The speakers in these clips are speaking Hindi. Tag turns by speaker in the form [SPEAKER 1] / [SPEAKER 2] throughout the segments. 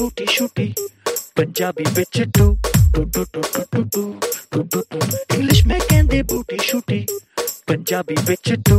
[SPEAKER 1] बूटी शूटी पंजाबी
[SPEAKER 2] बिच टू टू टू टू टू
[SPEAKER 3] टू टू टू टू इंग्लिश में कहते बूटी शूटी पंजाबी बिच टू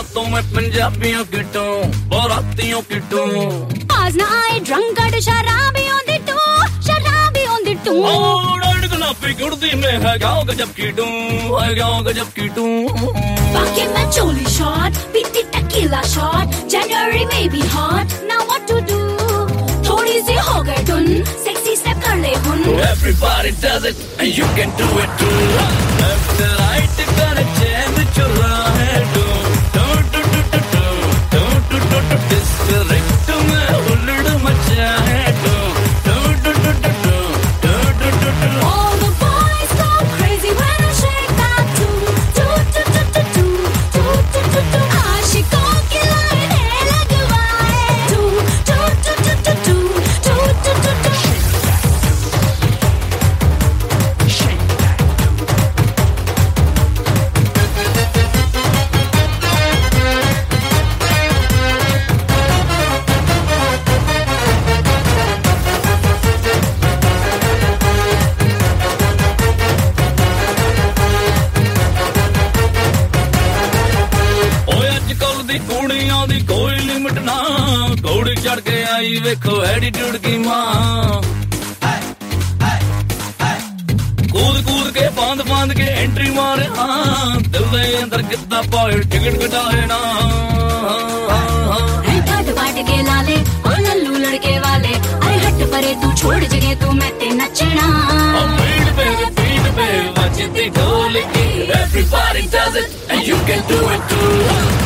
[SPEAKER 3] रातों में पंजाबियों की के और रातियों की टों।
[SPEAKER 2] आज ना आए ड्रंकर्ड शराबियों की टों शराबियों की टों।
[SPEAKER 3] और अड़गना पिगुड़दी में है गाओ गजब की टों है गाँव गजब की टों।
[SPEAKER 2] बाकी मैं चोली शॉट पीती टकीला शॉट जनवरी में भी hot now what to do थोड़ी सी हो गए धुन सेक्सी स्टेप कर ले हुन।
[SPEAKER 3] Everybody does it and you can do it too left right connect ਦੀ ਕੁੜੀਆਂ ਦੀ ਕੋਈ ਲਿਮਟ ਨਾ ਘੋੜੀ ਚੜ ਕੇ ਆਈ ਵੇਖੋ ਐਡੀਟਿਊਡ ਕੀ ਮਾਂ ਕੂਦ ਕੂਦ ਕੇ ਬਾਂਦ ਬਾਂਦ ਕੇ ਐਂਟਰੀ ਮਾਰੇ ਹਾਂ ਦਿਲ ਦੇ ਅੰਦਰ ਕਿੱਦਾਂ ਪਾਏ ਟਿਕਟ ਕਟਾਏ ਨਾ
[SPEAKER 2] ਠੱਡ ਬਾਟ ਕੇ ਲਾਲੇ ਓ ਲੱਲੂ ਲੜਕੇ ਵਾਲੇ ਅਰੇ ਹੱਟ ਪਰੇ ਤੂੰ ਛੋੜ ਜਗੇ ਤੂੰ ਮੈਂ ਤੇ ਨੱਚਣਾ ਓ
[SPEAKER 3] ਪੀੜ ਪੇ ਪੀੜ ਪੇ ਵੱਜਦੀ ਢੋਲ ਕੀ everybody does it and you can do it too